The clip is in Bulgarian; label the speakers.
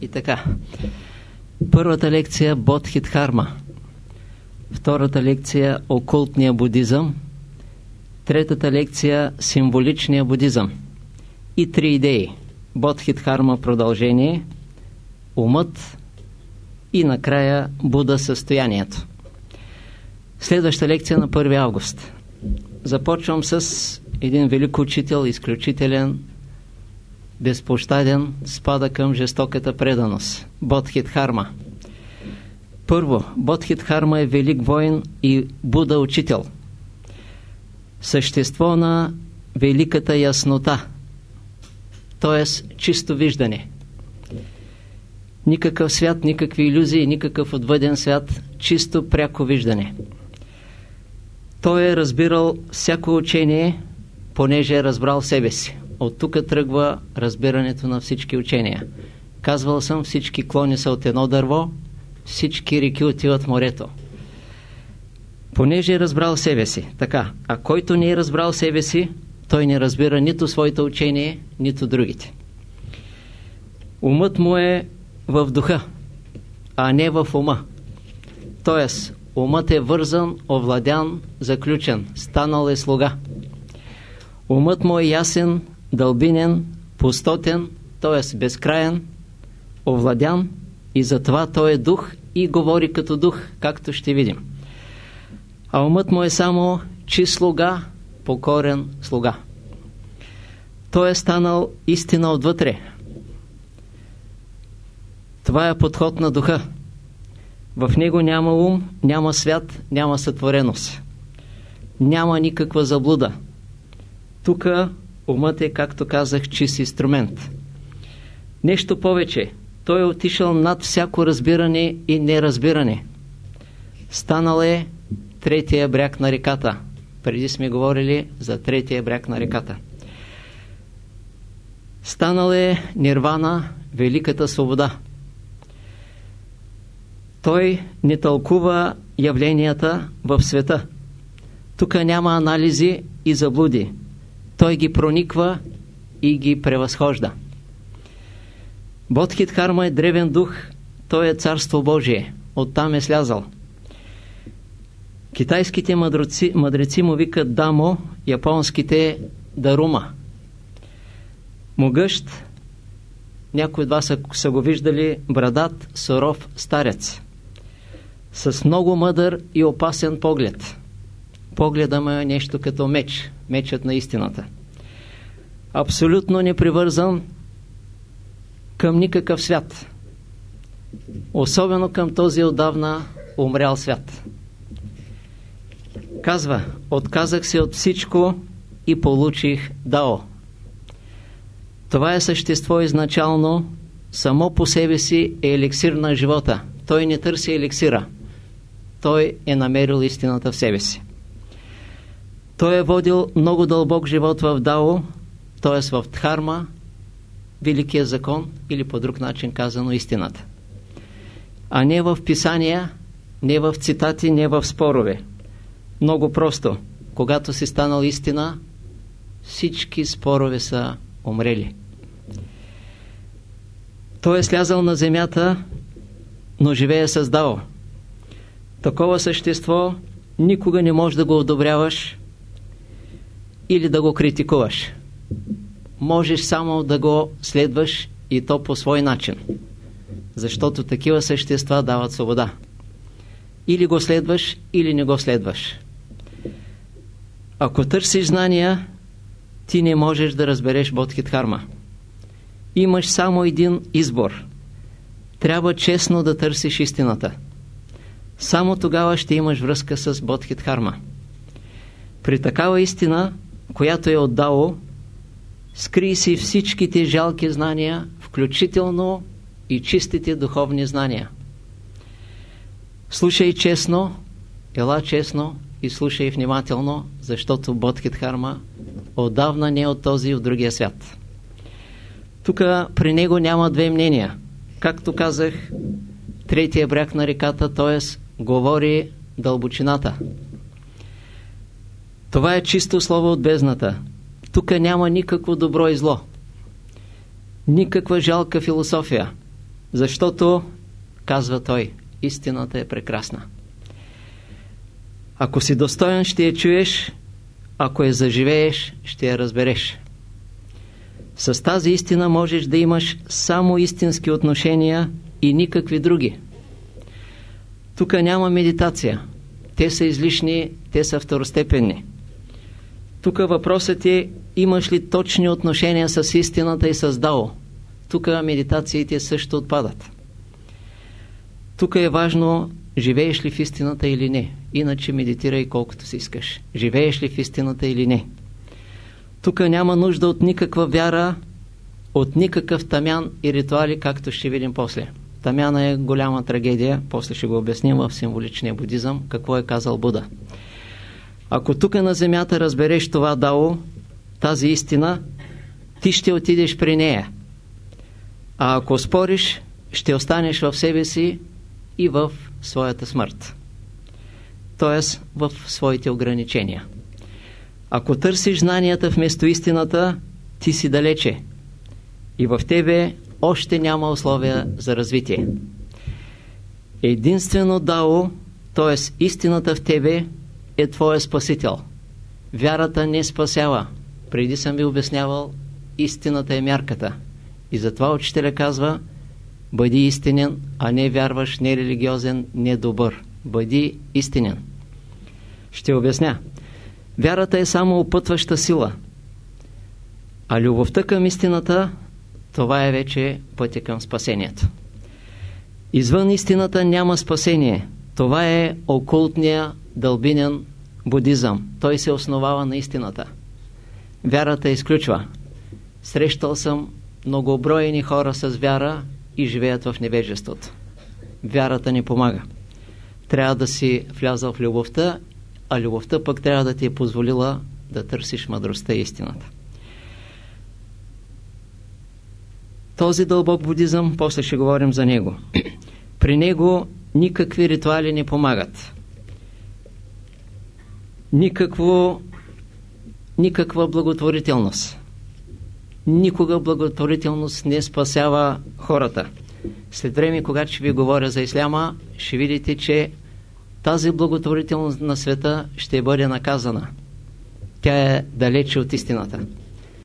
Speaker 1: И така. Първата лекция Бодхитхарма. Втората лекция Окултния будизъм. Третата лекция Символичния будизъм. И три идеи. Бодхитхарма продължение, умът и накрая Буда състоянието. Следваща лекция на 1 август. Започвам с един велик учител, изключителен, безпощаден, спада към жестоката преданост. Бодхит Харма. Първо, Бодхит Харма е велик воин и Буда учител. Същество на великата яснота, т.е. чисто виждане. Никакъв свят, никакви иллюзии, никакъв отвъден свят, чисто пряко виждане. Той е разбирал всяко учение, понеже е разбрал себе си. От тук тръгва разбирането на всички учения. Казвал съм, всички клони са от едно дърво, всички реки отиват в морето. Понеже е разбрал себе си. Така, а който не е разбрал себе си, той не разбира нито своите учение, нито другите. Умът му е в духа, а не в ума. Тоест, умът е вързан, овладян, заключен, станал е слуга. Умът му е ясен, дълбинен, пустотен, т.е. безкраен, овладян и затова той е дух и говори като дух, както ще видим. А умът му е само чи слуга, покорен слуга. Той е станал истина отвътре. Това е подход на духа. В него няма ум, няма свят, няма сътвореност. Няма никаква заблуда. Тук умът е, както казах, чист инструмент. Нещо повече. Той е отишъл над всяко разбиране и неразбиране. Станал е третия бряг на реката. Преди сме говорили за третия бряг на реката. Станал е нирвана, великата свобода. Той не тълкува явленията в света. Тук няма анализи и заблуди. Той ги прониква и ги превъзхожда. Бодхит Харма е древен дух, той е Царство Божие. Оттам е слязал. Китайските мъдреци, мъдреци му викат Дамо, японските Дарума. Могъщ, някои от вас са, са го виждали, брадат, суров старец. С много мъдър и опасен поглед. Погледа му е нещо като меч, мечът на истината. Абсолютно непривързан към никакъв свят. Особено към този отдавна умрял свят. Казва, отказах се от всичко и получих Дао. Това е същество изначално, само по себе си е еликсир на живота. Той не търси еликсира. Той е намерил истината в себе си. Той е водил много дълбок живот в Дао, т.е. в Дхарма, Великия закон или по друг начин казано истината. А не в писания, не в цитати, не в спорове. Много просто. Когато си станал истина, всички спорове са умрели. Той е слязал на земята, но живее създал. Такова същество никога не можеш да го одобряваш или да го критикуваш. Можеш само да го следваш и то по свой начин. Защото такива същества дават свобода. Или го следваш, или не го следваш. Ако търсиш знания, ти не можеш да разбереш Бодхитхарма. Имаш само един избор. Трябва честно да търсиш истината. Само тогава ще имаш връзка с Бодхитхарма. При такава истина, която е отдало, скри си всичките жалки знания, включително и чистите духовни знания. Слушай честно, ела честно и слушай внимателно, защото Бодхитхарма отдавна не е от този и от другия свят. Тук при него няма две мнения. Както казах, третия бряг на реката, т.е. говори дълбочината. Това е чисто слово от бездната. Тук няма никакво добро и зло. Никаква жалка философия. Защото, казва той, истината е прекрасна. Ако си достоен, ще я чуеш, ако я заживееш, ще я разбереш. С тази истина можеш да имаш само истински отношения и никакви други. Тук няма медитация. Те са излишни, те са второстепенни. Тук въпросът е, имаш ли точни отношения с истината и с Дао? Тук медитациите също отпадат. Тук е важно, живееш ли в истината или не. Иначе медитирай колкото си искаш. Живееш ли в истината или не. Тук няма нужда от никаква вяра, от никакъв тамян и ритуали, както ще видим после. Тамяна е голяма трагедия, после ще го обясним в символичния будизъм, какво е казал Буда. Ако тук на земята разбереш това дао, тази истина, ти ще отидеш при нея. А ако спориш, ще останеш в себе си и в своята смърт. Тоест в своите ограничения. Ако търсиш знанията вместо истината, ти си далече. И в тебе още няма условия за развитие. Единствено дао, т.е. истината в тебе, е твоя спасител. Вярата не спасява. Преди съм ви обяснявал, истината е мярката. И затова учителя казва, бъди истинен, а не вярваш, не религиозен, не добър. Бъди истинен. Ще обясня. Вярата е само опътваща сила. А любовта към истината, това е вече пътя към спасението. Извън истината няма спасение. Това е окултния дълбинен будизъм. Той се основава на истината. Вярата изключва. Срещал съм многобройни хора с вяра и живеят в невежеството. Вярата ни помага. Трябва да си влязал в любовта, а любовта пък трябва да ти е позволила да търсиш мъдростта и истината. Този дълбок будизъм, после ще говорим за него. При него никакви ритуали не помагат. Никакво, никаква благотворителност. Никога благотворителност не спасява хората. След време, когато ще ви говоря за исляма, ще видите, че тази благотворителност на света ще бъде наказана. Тя е далече от истината.